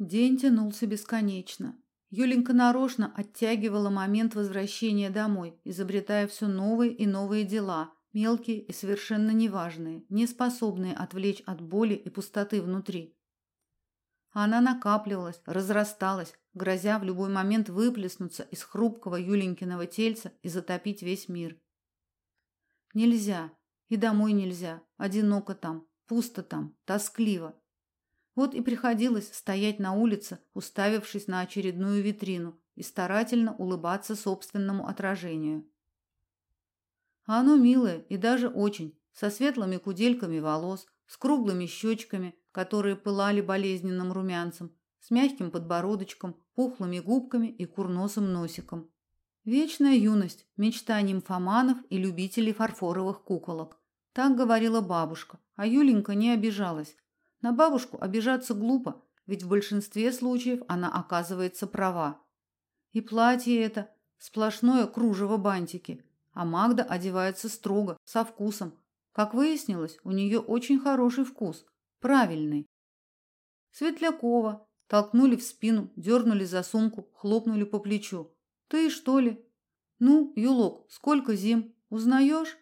День тянулся бесконечно. Юленька нарочно оттягивала момент возвращения домой, изобретая все новые и новые дела, мелкие и совершенно неважные, не способные отвлечь от боли и пустоты внутри. Она накапливалась, разрасталась, грозя в любой момент выплеснуться из хрупкого Юленькиного тельца и затопить весь мир. Нельзя, и домой нельзя, одиноко там, пусто там, тоскливо. Вот и приходилось стоять на улице, уставившись на очередную витрину и старательно улыбаться собственному отражению. А оно милое и даже очень, со светлыми кудельками волос, с круглыми щечками, которые пылали болезненным румянцем, с мягким подбородочком, пухлыми губками и курносым носиком. Вечная юность, мечта нимфоманов и любителей фарфоровых куколок. Так говорила бабушка, а Юленька не обижалась. На бабушку обижаться глупо, ведь в большинстве случаев она оказывается права. И платье это сплошное кружево бантики, а Магда одевается строго, со вкусом. Как выяснилось, у нее очень хороший вкус, правильный. Светлякова толкнули в спину, дернули за сумку, хлопнули по плечу. Ты что ли? Ну, Юлок, сколько зим? Узнаешь?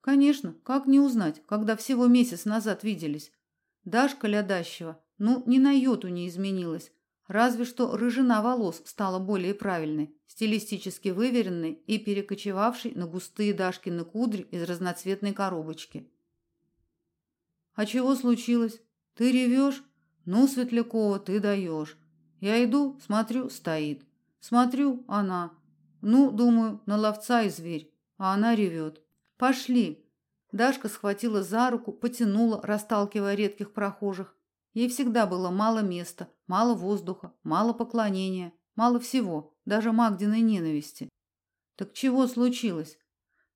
Конечно, как не узнать, когда всего месяц назад виделись. Дашка Лядащева, ну, ни на йоту не изменилась. Разве что рыжина волос стала более правильной, стилистически выверенной и перекочевавшей на густые Дашкины кудри из разноцветной коробочки. А чего случилось? Ты ревешь? Ну, Светлякова, ты даешь. Я иду, смотрю, стоит. Смотрю, она. Ну, думаю, на ловца и зверь. А она ревет. Пошли. Дашка схватила за руку, потянула, расталкивая редких прохожих. Ей всегда было мало места, мало воздуха, мало поклонения, мало всего, даже Магдиной ненависти. Так чего случилось?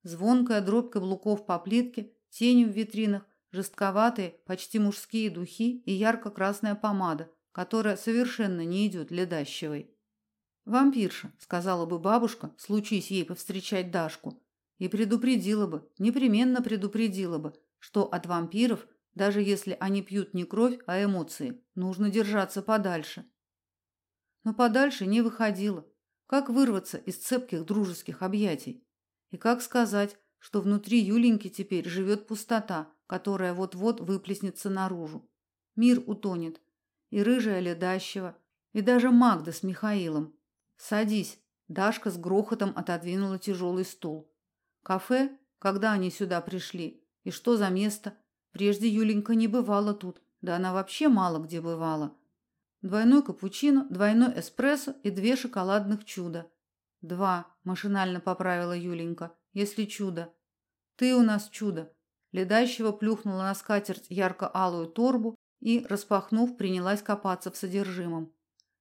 Звонкая дробь каблуков по плитке, тени в витринах, жестковатые, почти мужские духи и ярко-красная помада, которая совершенно не идет ледащевой. «Вампирша», — сказала бы бабушка, случись ей повстречать Дашку, и предупредила бы, непременно предупредила бы, что от вампиров, даже если они пьют не кровь, а эмоции, нужно держаться подальше. Но подальше не выходило. Как вырваться из цепких дружеских объятий? И как сказать, что внутри Юленьки теперь живет пустота, которая вот-вот выплеснется наружу? Мир утонет. И рыжая ледащего, и даже Магда с Михаилом. Садись. Дашка с грохотом отодвинула тяжелый стул. Кафе, когда они сюда пришли? И что за место? Прежде Юленька не бывала тут. Да она вообще мало где бывала. Двойной капучино, двойной эспрессо и две шоколадных чуда. Два, машинально поправила Юленька. Если чудо. Ты у нас чудо. Ледащего плюхнула на скатерть ярко-алую торбу и, распахнув, принялась копаться в содержимом.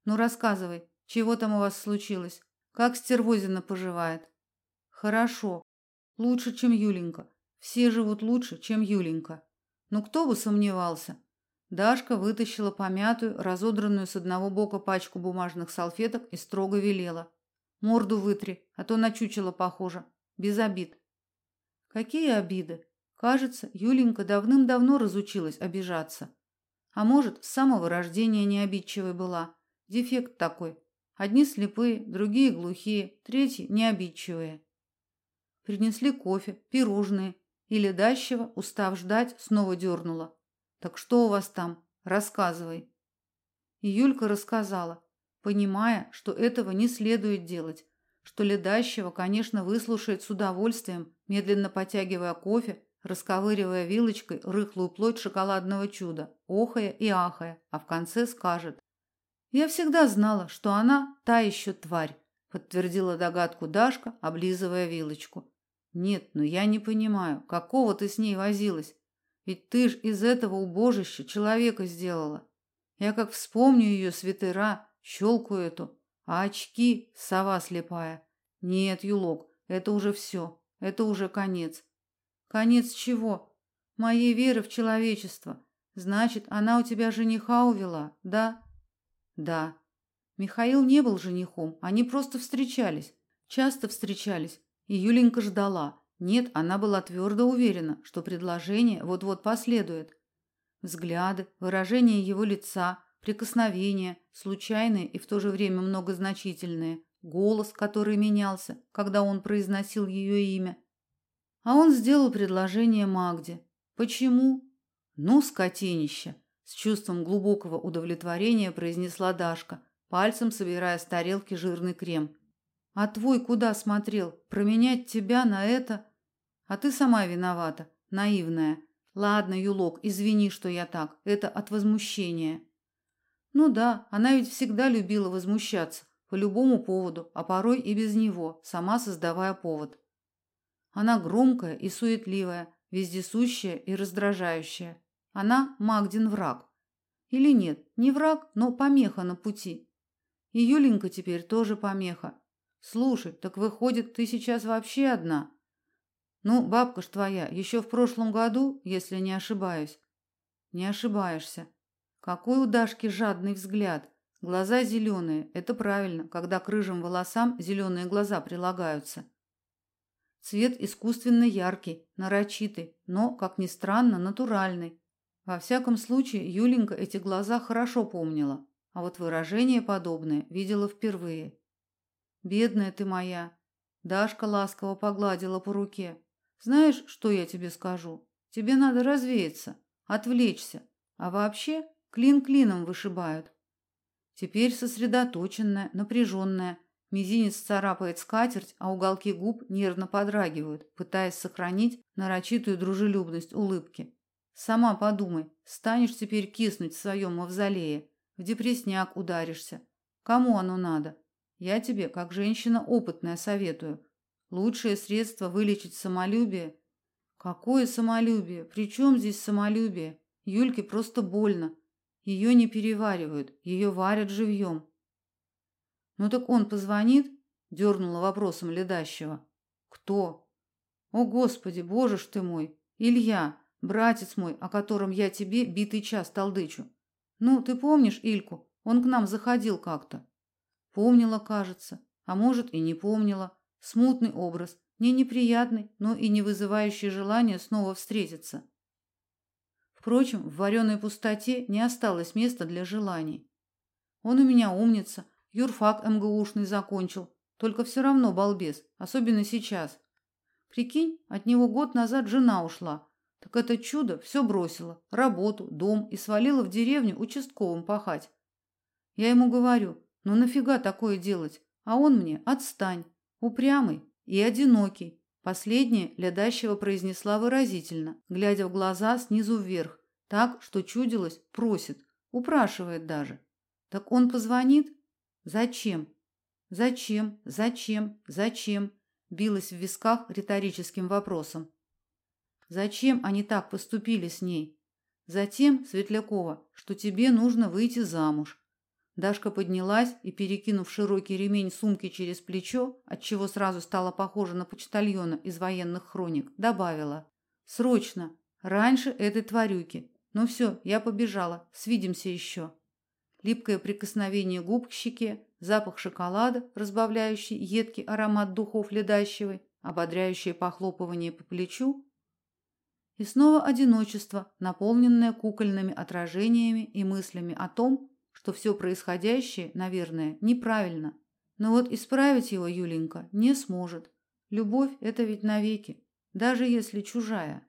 Ну рассказывай, чего там у вас случилось? Как Стервозина поживает? Хорошо. Лучше, чем Юленька. Все живут лучше, чем Юленька. Но кто бы сомневался? Дашка вытащила помятую, разодранную с одного бока пачку бумажных салфеток и строго велела: "Морду вытри, а то на чучело похоже. Без обид". Какие обиды? Кажется, Юленька давным-давно разучилась обижаться. А может, с самого рождения не обидчивой была. Дефект такой. Одни слепые, другие глухие, третьи необидчивые. Принесли кофе, пирожные, и ледащего, устав ждать, снова дернула. Так что у вас там? Рассказывай. И Юлька рассказала, понимая, что этого не следует делать, что ледащего, конечно, выслушает с удовольствием, медленно потягивая кофе, расковыривая вилочкой рыхлую плоть шоколадного чуда, охая и ахая, а в конце скажет: "Я всегда знала, что она та еще тварь", подтвердила догадку Дашка, облизывая вилочку. "Нет, но я не понимаю, какого ты с ней возилась? Ведь ты ж из этого убожища человека сделала. Я как вспомню ее свитера, щелку эту, а очки сова слепая. Нет, Юлок, это уже все, это уже конец. Конец чего? Моей веры в человечество. Значит, она у тебя жениха увела, да? Да. Михаил не был женихом, они просто встречались. Часто встречались, и Юленька ждала. Нет, она была твердо уверена, что предложение вот-вот последует. Взгляды, выражение его лица, прикосновения, случайные и в то же время многозначительные, голос, который менялся, когда он произносил ее имя. А он сделал предложение Магде. Почему? Ну, скотинище, с чувством глубокого удовлетворения произнесла Дашка, пальцем собирая с тарелки жирный крем. А твой куда смотрел? Променять тебя на это? А ты сама виновата, наивная. Ладно, Юлок, извини, что я так. Это от возмущения. Ну да, она ведь всегда любила возмущаться по любому поводу, а порой и без него, сама создавая повод. Она громкая и суетливая, вездесущая и раздражающая. Она Магдин враг. Или нет, не враг, но помеха на пути. И Юленька теперь тоже помеха. Слушай, так выходит, ты сейчас вообще одна? Ну, бабка ж твоя, еще в прошлом году, если не ошибаюсь. Не ошибаешься. Какой у Дашки жадный взгляд. Глаза зеленые. Это правильно, когда к рыжим волосам зеленые глаза прилагаются. Цвет искусственно яркий, нарочитый, но, как ни странно, натуральный. Во всяком случае, Юленька эти глаза хорошо помнила, а вот выражение подобное видела впервые. Бедная ты моя, Дашка ласково погладила по руке. Знаешь, что я тебе скажу? Тебе надо развеяться, отвлечься. А вообще клин клином вышибают. Теперь сосредоточенная, напряженная, мизинец царапает скатерть, а уголки губ нервно подрагивают, пытаясь сохранить нарочитую дружелюбность улыбки. Сама подумай, станешь теперь киснуть в своем мавзолее, в депресняк ударишься. Кому оно надо? Я тебе, как женщина опытная, советую. Лучшее средство вылечить самолюбие. Какое самолюбие? При чем здесь самолюбие? Юльке просто больно. Ее не переваривают, ее варят живьем. Ну так он позвонит? Дернула вопросом ледащего. Кто? О, Господи, Боже ж ты мой! Илья, братец мой, о котором я тебе битый час толдычу. Ну, ты помнишь Ильку? Он к нам заходил как-то. Помнила, кажется, а может и не помнила. Смутный образ, не неприятный, но и не вызывающий желания снова встретиться. Впрочем, в вареной пустоте не осталось места для желаний. Он у меня умница, юрфак МГУшный закончил, только все равно балбес, особенно сейчас. Прикинь, от него год назад жена ушла. Так это чудо все бросила, работу, дом и свалила в деревню участковым пахать. Я ему говорю: "Ну нафига такое делать?" А он мне: "Отстань. Упрямый и одинокий. Последнее Лядащева произнесла выразительно, глядя в глаза снизу вверх, так, что чудилось, просит, упрашивает даже. Так он позвонит? Зачем? Зачем? Зачем? Зачем? билась в висках риторическим вопросом. Зачем они так поступили с ней? Затем, Светлякова, что тебе нужно выйти замуж. Дашка поднялась и, перекинув широкий ремень сумки через плечо, отчего сразу стала похожа на почтальона из военных хроник, добавила: "Срочно, раньше этой тварюки. Ну все, я побежала. Свидимся еще». Липкое прикосновение губ к щеке, запах шоколада, разбавляющий едкий аромат духов ледащевой, ободряющее похлопывание по плечу, и снова одиночество, наполненное кукольными отражениями и мыслями о том, что все происходящее, наверное, неправильно. Но вот исправить его Юленька не сможет. Любовь это ведь навеки, даже если чужая.